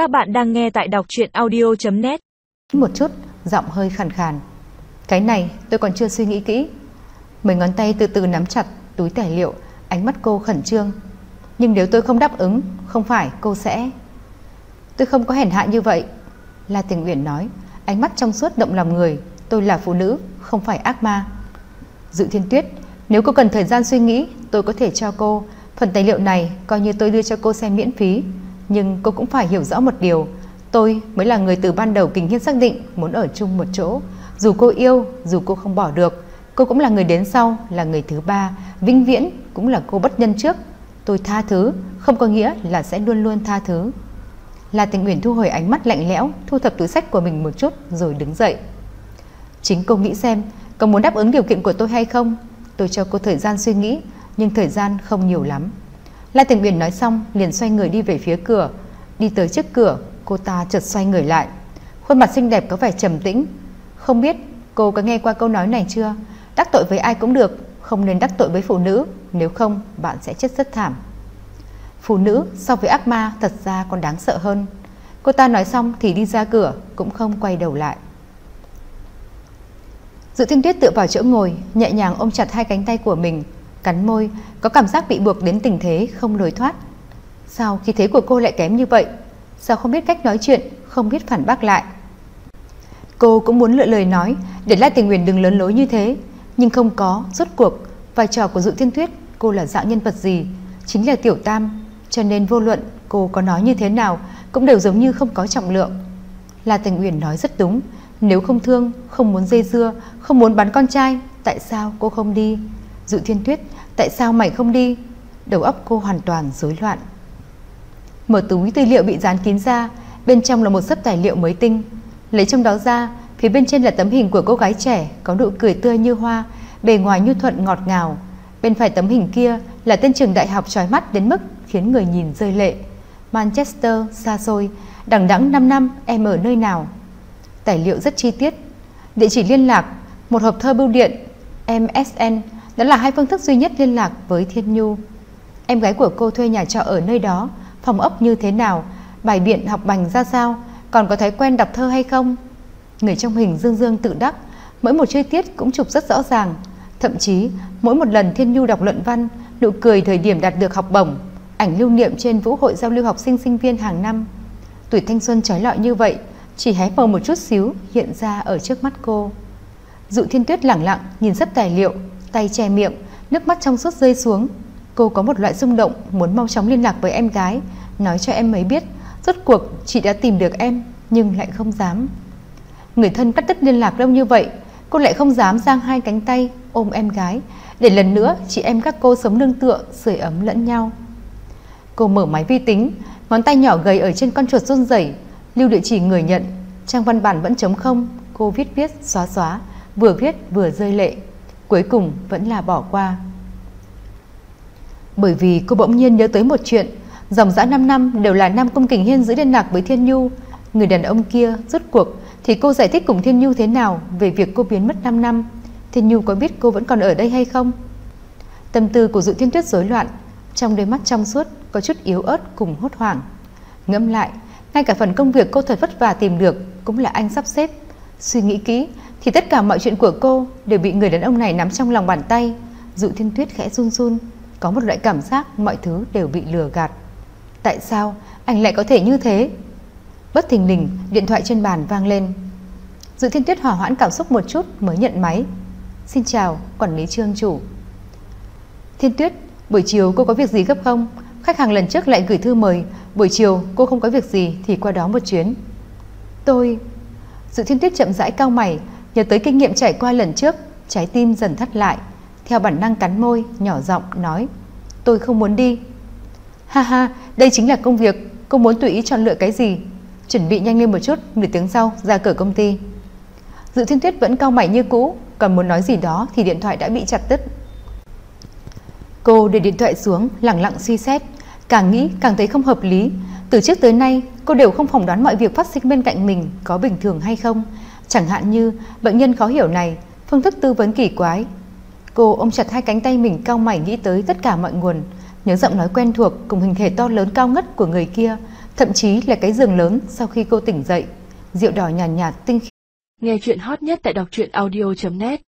Các bạn đang nghe tại đọc chuyện audio.net Một chút, giọng hơi khàn khàn. Cái này tôi còn chưa suy nghĩ kỹ. Mấy ngón tay từ từ nắm chặt túi tài liệu, ánh mắt cô khẩn trương. Nhưng nếu tôi không đáp ứng, không phải cô sẽ... Tôi không có hèn hạ như vậy. La Tình Uyển nói, ánh mắt trong suốt động lòng người. Tôi là phụ nữ, không phải ác ma. Dự Thiên Tuyết, nếu cô cần thời gian suy nghĩ, tôi có thể cho cô. Phần tài liệu này coi như tôi đưa cho cô xem miễn phí. Nhưng cô cũng phải hiểu rõ một điều. Tôi mới là người từ ban đầu kính Hiên xác định Muốn ở chung một chỗ. Dù cô yêu, dù cô không bỏ được Cô cũng là người đến sau, là người thứ ba. Vĩnh viễn cũng là cô bất nhân trước. Tôi tha thứ, không có nghĩa là sẽ luôn luôn tha thứ. Là Tình nguyện thu hồi ánh mắt lạnh lẽo Thu thập túi sách của mình một chút Rồi đứng dậy. Chính cô nghĩ xem Có muốn đáp ứng điều kiện của tôi hay không? Tôi cho cô thời gian suy nghĩ Nhưng thời gian không nhiều lắm. La Tình Uyển nói xong, liền xoay người đi về phía cửa. Đi tới trước cửa, Cô ta chợt xoay người lại. Khuôn mặt xinh đẹp có vẻ trầm tĩnh. Không biết cô có nghe qua câu nói này chưa? Đắc tội với ai cũng được, Không nên đắc tội với phụ nữ. Nếu không, bạn sẽ chết rất thảm. Phụ nữ so với ác ma thật ra còn đáng sợ hơn. Cô ta nói xong thì đi ra cửa, Cũng không quay đầu lại. Dự thiên tuyết tựa vào chỗ ngồi, Nhẹ nhàng ôm chặt hai cánh tay của mình. Cắn môi Có cảm giác bị buộc đến tình thế không lối thoát. Sao khi thế của cô lại kém như vậy? Sao không biết cách nói chuyện Không biết phản bác lại? Cô cũng muốn lựa lời nói Để La Tình Nguyên đừng lớn lối như thế. Nhưng không có, rốt cuộc Vai trò của Dự Thiên Tuyết Cô là dạng nhân vật gì? Chính là Tiểu Tam Cho nên vô luận cô có nói như thế nào Cũng đều giống như không có trọng lượng. La Tình Uyển nói rất đúng Nếu không thương, không muốn dây dưa Không muốn bắn con trai Tại sao cô không đi? Dự Thiên Tuyết Tại sao mày không đi? Đầu óc cô hoàn toàn rối loạn. Mở túi tư liệu bị dán kín ra Bên trong là một sấp tài liệu mới tinh. Lấy trong đó ra Phía bên trên là tấm hình của cô gái trẻ Có nụ cười tươi như hoa Bề ngoài nhu thuận ngọt ngào. Bên phải tấm hình kia là tên trường đại học trói mắt đến mức Khiến người nhìn rơi lệ. Manchester, xa xôi Đằng đẵng 5 năm em ở nơi nào? Tài liệu rất chi tiết. Địa chỉ liên lạc Một hộp thơ bưu điện MSN đó là hai phương thức duy nhất liên lạc với Thiên Nhu. Em gái của cô thuê nhà trọ ở nơi đó, Phòng ốc như thế nào, Bài biện học bành ra sao, Còn có thói quen đọc thơ hay không? Người trong hình dương dương tự đắc, Mỗi một chi tiết cũng chụp rất rõ ràng. Thậm chí, mỗi một lần Thiên Nhu đọc luận văn, Nụ cười thời điểm đạt được học bổng, Ảnh lưu niệm trên vũ hội giao lưu học sinh sinh viên hàng năm. Tuổi thanh xuân trói lọi như vậy, Chỉ hé mờ một chút xíu, hiện ra ở trước mắt cô. Dụ thiên tuyết lẳng lặng nhìn rất tài liệu Tay che miệng, Nước mắt trong suốt rơi xuống. Cô có một loại rung động muốn mau chóng liên lạc với em gái, Nói cho em ấy biết. Rốt cuộc chị đã tìm được em, Nhưng lại không dám. Người thân cắt đứt liên lạc lâu như vậy, Cô lại không dám giang hai cánh tay ôm em gái. Để lần nữa, chị em các cô sống nương tựa, Sưởi ấm lẫn nhau. Cô mở máy vi tính, Ngón tay nhỏ gầy ở trên con chuột run rẩy, Lưu địa chỉ người nhận. Trang văn bản vẫn trống không, Cô viết viết, xóa xóa, Vừa viết vừa rơi lệ. Cuối cùng vẫn là bỏ qua. Bởi vì cô bỗng nhiên nhớ tới một chuyện, Dòng dã 5 năm đều là Nam Công Kình Hiên giữ liên lạc với Thiên Nhu. Người đàn ông kia rốt cuộc Thì cô giải thích cùng Thiên Nhu thế nào Về việc cô biến mất 5 năm. Thiên Nhu có biết cô vẫn còn ở đây hay không? Tâm tư của Dụ Thiên Tuyết rối loạn, Trong đôi mắt trong suốt Có chút yếu ớt cùng hốt hoảng. Ngẫm lại, Ngay cả phần công việc cô thật vất vả tìm được Cũng là anh sắp xếp. Suy nghĩ kỹ thì tất cả mọi chuyện của cô Đều bị người đàn ông này nắm trong lòng bàn tay. Dụ Thiên Tuyết khẽ run run, Có một loại cảm giác mọi thứ đều bị lừa gạt. Tại sao anh lại có thể như thế? Bất thình lình, Điện thoại trên bàn vang lên. Dự thiên tuyết hỏa hoãn cảm xúc một chút mới nhận máy. Xin chào, quản lý trương chủ. Thiên tuyết, Buổi chiều cô có việc gì gấp không? Khách hàng lần trước lại gửi thư mời. Buổi chiều cô không có việc gì thì qua đó một chuyến. Tôi, Dự thiên tuyết chậm rãi cao mày Nhớ tới kinh nghiệm trải qua lần trước Trái tim dần thắt lại Theo bản năng cắn môi nhỏ giọng nói Tôi không muốn đi Ha ha, đây chính là công việc, cô muốn tùy ý chọn lựa cái gì? Chuẩn bị nhanh lên một chút, nửa tiếng sau ra cửa công ty. Dự Thiên Tuyết vẫn cao mày như cũ, còn muốn nói gì đó thì điện thoại đã bị chặt đứt. Cô để điện thoại xuống, lặng lặng suy xét, càng nghĩ càng thấy không hợp lý. Từ trước tới nay, cô đều không phỏng đoán mọi việc phát sinh bên cạnh mình có bình thường hay không. Chẳng hạn như bệnh nhân khó hiểu này, phương thức tư vấn kỳ quái. Cô ôm chặt hai cánh tay mình cao mày nghĩ tới tất cả mọi nguồn, Nhớ giọng nói quen thuộc cùng hình thể to lớn cao ngất của người kia thậm chí là cái giường lớn sau khi cô tỉnh dậy. Rượu đỏ nhàn nhạt, nhạt tinh Nghe chuyện hot nhất tại đọc truyện audio.net